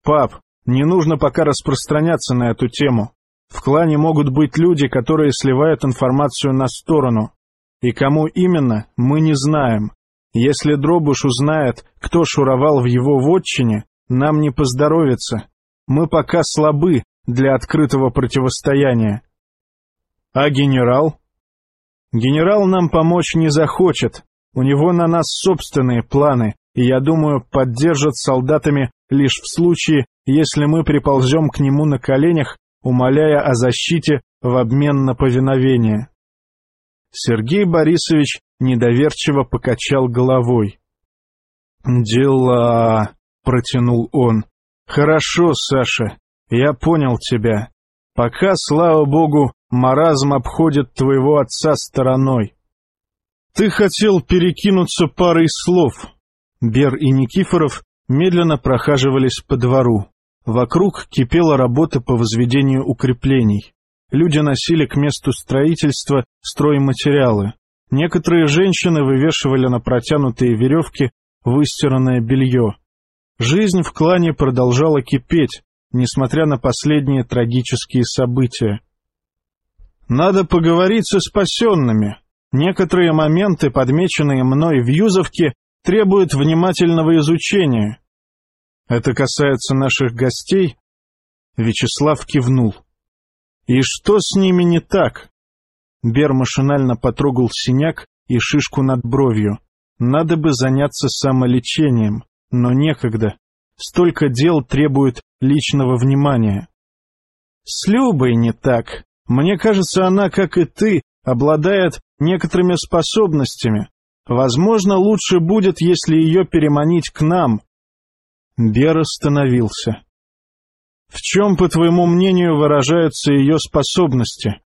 «Пап, не нужно пока распространяться на эту тему. В клане могут быть люди, которые сливают информацию на сторону. И кому именно, мы не знаем. Если Дробуш узнает, кто шуровал в его вотчине, нам не поздоровится. Мы пока слабы для открытого противостояния. А генерал? Генерал нам помочь не захочет. У него на нас собственные планы, и, я думаю, поддержат солдатами лишь в случае, если мы приползем к нему на коленях, умоляя о защите в обмен на повиновение. Сергей Борисович недоверчиво покачал головой. «Дела...» — протянул он. «Хорошо, Саша, я понял тебя. Пока, слава богу, маразм обходит твоего отца стороной. Ты хотел перекинуться парой слов, Бер и Никифоров медленно прохаживались по двору. Вокруг кипела работа по возведению укреплений. Люди носили к месту строительства стройматериалы. Некоторые женщины вывешивали на протянутые веревки выстиранное белье. Жизнь в клане продолжала кипеть, несмотря на последние трагические события. «Надо поговорить со спасенными. Некоторые моменты, подмеченные мной в Юзовке, требует внимательного изучения. Это касается наших гостей? Вячеслав кивнул. И что с ними не так? Бер машинально потрогал синяк и шишку над бровью. Надо бы заняться самолечением, но некогда. Столько дел требует личного внимания. С Любой не так. Мне кажется, она, как и ты, обладает некоторыми способностями. Возможно, лучше будет, если ее переманить к нам. Бер остановился. В чем, по твоему мнению, выражаются ее способности?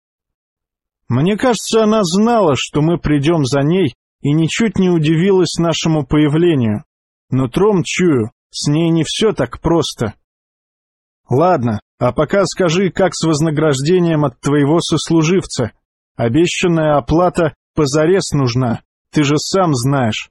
Мне кажется, она знала, что мы придем за ней, и ничуть не удивилась нашему появлению. Но тром чую, с ней не все так просто. Ладно, а пока скажи, как с вознаграждением от твоего сослуживца. Обещанная оплата позарез нужна, ты же сам знаешь.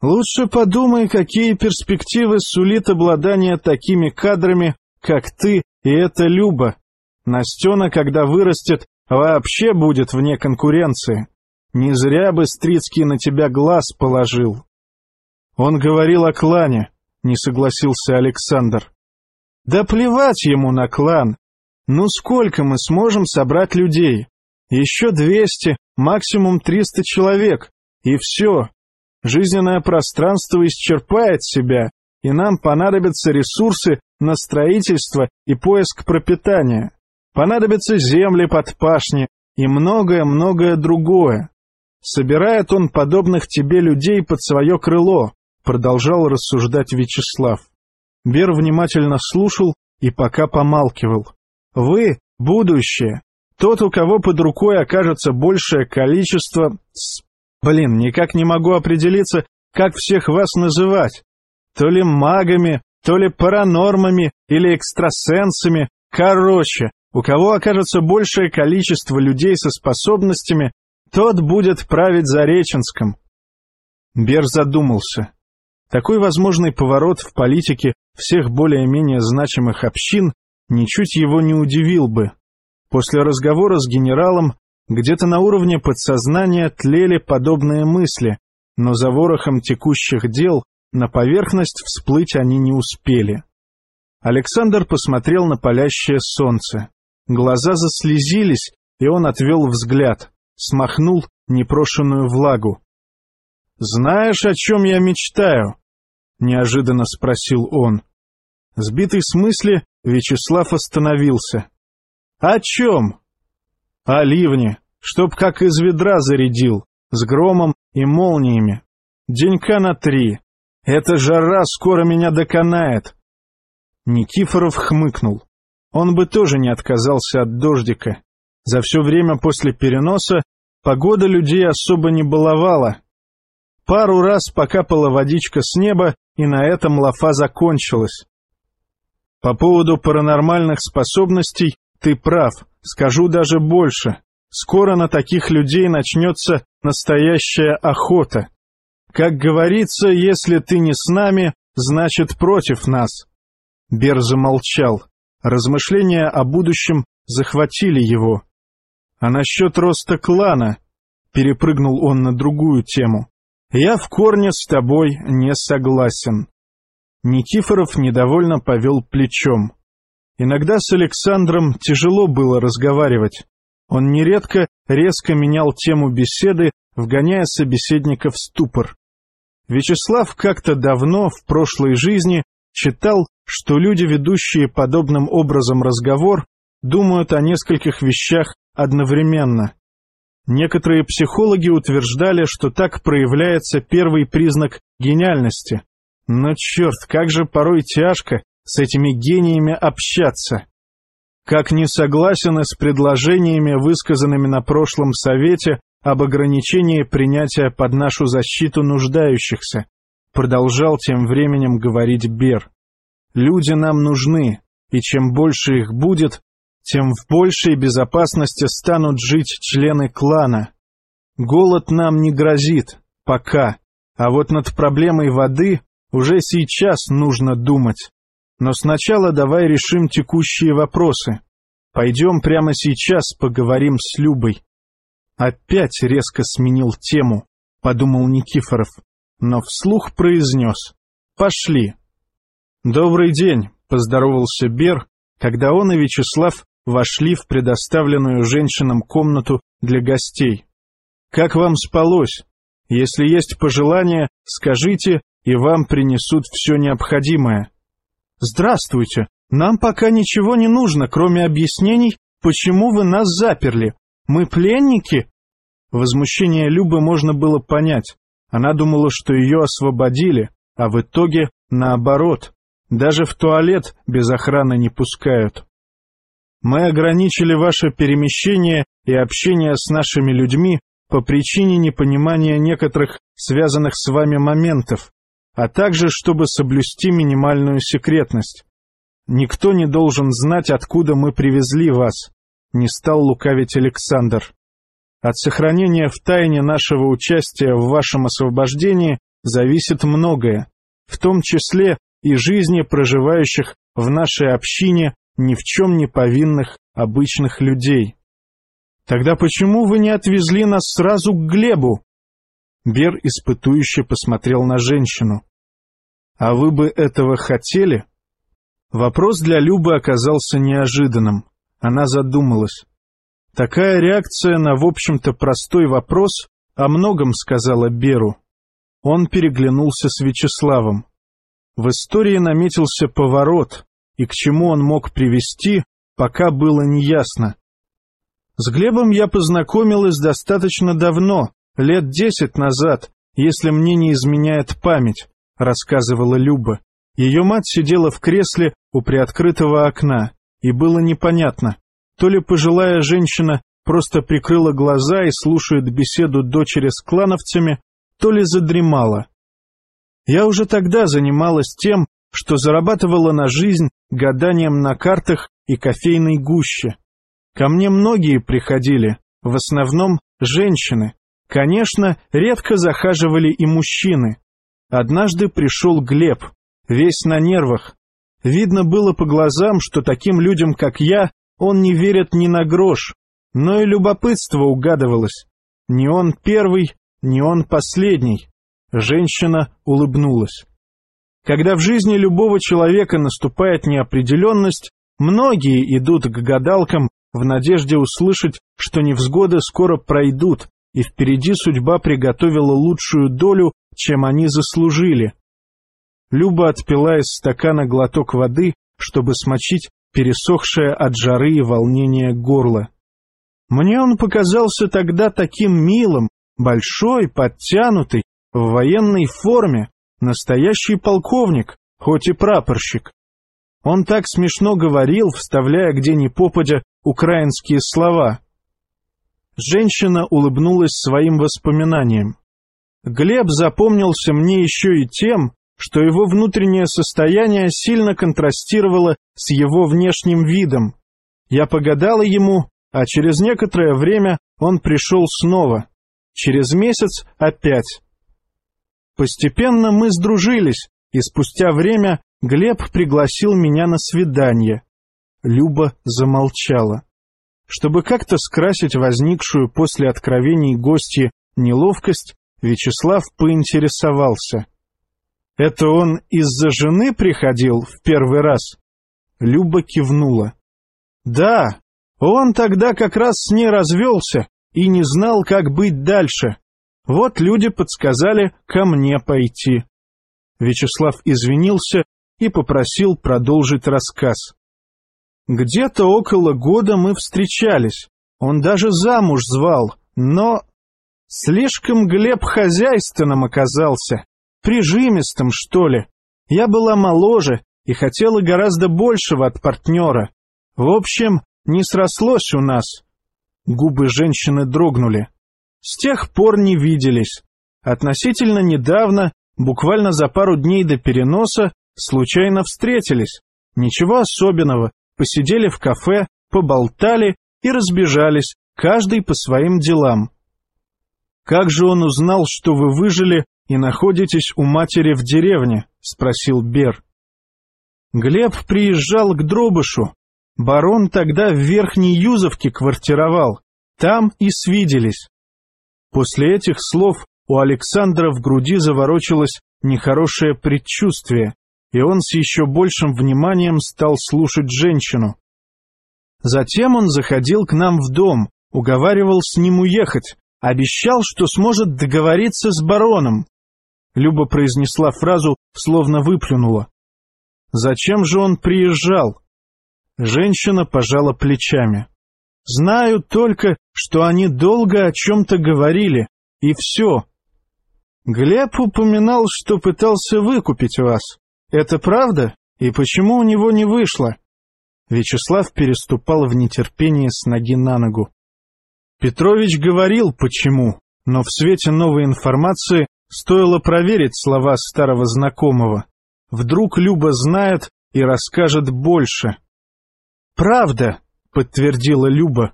Лучше подумай, какие перспективы сулит обладание такими кадрами, как ты и эта Люба. Настена, когда вырастет, вообще будет вне конкуренции. Не зря бы Стрицкий на тебя глаз положил. Он говорил о клане, не согласился Александр. Да плевать ему на клан. Ну сколько мы сможем собрать людей? Еще двести, максимум триста человек. И все. Жизненное пространство исчерпает себя, и нам понадобятся ресурсы на строительство и поиск пропитания. Понадобятся земли под пашни и многое-многое другое. Собирает он подобных тебе людей под свое крыло, продолжал рассуждать Вячеслав. Бер внимательно слушал и пока помалкивал. «Вы — будущее. Тот, у кого под рукой окажется большее количество... Блин, никак не могу определиться, как всех вас называть. То ли магами, то ли паранормами или экстрасенсами. Короче, у кого окажется большее количество людей со способностями, тот будет править Зареченском». Бер задумался. Такой возможный поворот в политике всех более-менее значимых общин ничуть его не удивил бы. После разговора с генералом где-то на уровне подсознания тлели подобные мысли, но за ворохом текущих дел на поверхность всплыть они не успели. Александр посмотрел на палящее солнце. Глаза заслезились, и он отвел взгляд, смахнул непрошенную влагу. «Знаешь, о чем я мечтаю?» — неожиданно спросил он. Сбитый с мысли, Вячеслав остановился. «О чем?» «О ливне, чтоб как из ведра зарядил, с громом и молниями. Денька на три. Эта жара скоро меня доконает». Никифоров хмыкнул. Он бы тоже не отказался от дождика. За все время после переноса погода людей особо не баловала, Пару раз покапала водичка с неба, и на этом лафа закончилась. По поводу паранормальных способностей ты прав, скажу даже больше. Скоро на таких людей начнется настоящая охота. Как говорится, если ты не с нами, значит против нас. Бер замолчал. Размышления о будущем захватили его. А насчет роста клана? Перепрыгнул он на другую тему. Я в корне с тобой не согласен. Никифоров недовольно повел плечом. Иногда с Александром тяжело было разговаривать. Он нередко резко менял тему беседы, вгоняя собеседника в ступор. Вячеслав как-то давно, в прошлой жизни, читал, что люди, ведущие подобным образом разговор, думают о нескольких вещах одновременно. Некоторые психологи утверждали, что так проявляется первый признак гениальности. Но черт, как же порой тяжко с этими гениями общаться. Как не согласен с предложениями, высказанными на прошлом совете об ограничении принятия под нашу защиту нуждающихся, продолжал тем временем говорить Бер. Люди нам нужны, и чем больше их будет, тем в большей безопасности станут жить члены клана. Голод нам не грозит, пока, а вот над проблемой воды уже сейчас нужно думать. Но сначала давай решим текущие вопросы. Пойдем прямо сейчас поговорим с Любой. Опять резко сменил тему, подумал Никифоров, но вслух произнес. Пошли. Добрый день, поздоровался Бер, когда он и Вячеслав вошли в предоставленную женщинам комнату для гостей. «Как вам спалось? Если есть пожелания, скажите, и вам принесут все необходимое». «Здравствуйте! Нам пока ничего не нужно, кроме объяснений, почему вы нас заперли. Мы пленники?» Возмущение Любы можно было понять. Она думала, что ее освободили, а в итоге наоборот. Даже в туалет без охраны не пускают. Мы ограничили ваше перемещение и общение с нашими людьми по причине непонимания некоторых связанных с вами моментов, а также чтобы соблюсти минимальную секретность. Никто не должен знать, откуда мы привезли вас, не стал лукавить Александр. От сохранения в тайне нашего участия в вашем освобождении зависит многое, в том числе и жизни проживающих в нашей общине ни в чем не повинных обычных людей. Тогда почему вы не отвезли нас сразу к Глебу? Бер испытующе посмотрел на женщину. А вы бы этого хотели? Вопрос для Любы оказался неожиданным. Она задумалась. Такая реакция на, в общем-то, простой вопрос о многом сказала Беру. Он переглянулся с Вячеславом. В истории наметился поворот, и к чему он мог привести, пока было неясно. С Глебом я познакомилась достаточно давно, лет десять назад, если мне не изменяет память, рассказывала Люба. Ее мать сидела в кресле у приоткрытого окна, и было непонятно, то ли пожилая женщина просто прикрыла глаза и слушает беседу дочери с клановцами, то ли задремала. Я уже тогда занималась тем, что зарабатывала на жизнь гаданием на картах и кофейной гуще. Ко мне многие приходили, в основном женщины. Конечно, редко захаживали и мужчины. Однажды пришел Глеб, весь на нервах. Видно было по глазам, что таким людям, как я, он не верит ни на грош. Но и любопытство угадывалось. Не он первый, не он последний. Женщина улыбнулась. Когда в жизни любого человека наступает неопределенность, многие идут к гадалкам в надежде услышать, что невзгоды скоро пройдут, и впереди судьба приготовила лучшую долю, чем они заслужили. Люба отпила из стакана глоток воды, чтобы смочить пересохшее от жары и волнения горло. Мне он показался тогда таким милым, большой, подтянутый, в военной форме, настоящий полковник, хоть и прапорщик. Он так смешно говорил, вставляя где ни попадя украинские слова. Женщина улыбнулась своим воспоминаниям. Глеб запомнился мне еще и тем, что его внутреннее состояние сильно контрастировало с его внешним видом. Я погадала ему, а через некоторое время он пришел снова. Через месяц опять. Постепенно мы сдружились, и спустя время Глеб пригласил меня на свидание. Люба замолчала. Чтобы как-то скрасить возникшую после откровений гости неловкость, Вячеслав поинтересовался. «Это он из-за жены приходил в первый раз?» Люба кивнула. «Да, он тогда как раз с ней развелся и не знал, как быть дальше. Вот люди подсказали ко мне пойти». Вячеслав извинился и попросил продолжить рассказ. Где-то около года мы встречались. Он даже замуж звал, но... Слишком Глеб хозяйственным оказался, прижимистым, что ли. Я была моложе и хотела гораздо большего от партнера. В общем, не срослось у нас. Губы женщины дрогнули. С тех пор не виделись. Относительно недавно, буквально за пару дней до переноса, случайно встретились. Ничего особенного, посидели в кафе, поболтали и разбежались, каждый по своим делам. «Как же он узнал, что вы выжили и находитесь у матери в деревне?» — спросил Бер. Глеб приезжал к Дробышу. Барон тогда в Верхней Юзовке квартировал. Там и свиделись. После этих слов у Александра в груди заворочилось нехорошее предчувствие, и он с еще большим вниманием стал слушать женщину. Затем он заходил к нам в дом, уговаривал с ним уехать, обещал, что сможет договориться с бароном. Люба произнесла фразу, словно выплюнула. Зачем же он приезжал? Женщина пожала плечами. Знаю только, что они долго о чем-то говорили, и все. Глеб упоминал, что пытался выкупить вас. Это правда? И почему у него не вышло? Вячеслав переступал в нетерпении с ноги на ногу. Петрович говорил, почему, но в свете новой информации стоило проверить слова старого знакомого. Вдруг Люба знает и расскажет больше. «Правда», — подтвердила Люба.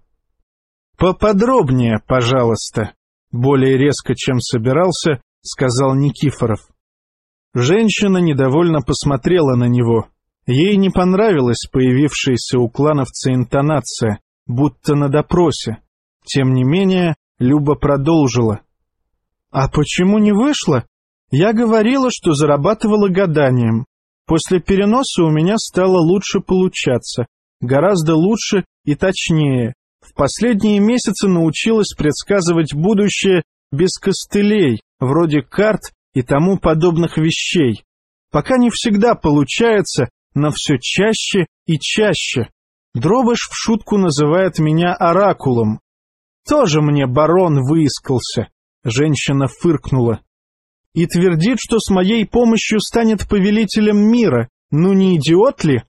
«Поподробнее, пожалуйста», — более резко, чем собирался, сказал Никифоров. Женщина недовольно посмотрела на него. Ей не понравилась появившаяся у клановца интонация, будто на допросе. Тем не менее, Люба продолжила. «А почему не вышло? Я говорила, что зарабатывала гаданием. После переноса у меня стало лучше получаться, гораздо лучше и точнее. В последние месяцы научилась предсказывать будущее без костылей, вроде карт и тому подобных вещей. Пока не всегда получается, но все чаще и чаще. Дробыш в шутку называет меня оракулом. Тоже мне барон выискался. Женщина фыркнула. И твердит, что с моей помощью станет повелителем мира. Ну не идиот ли?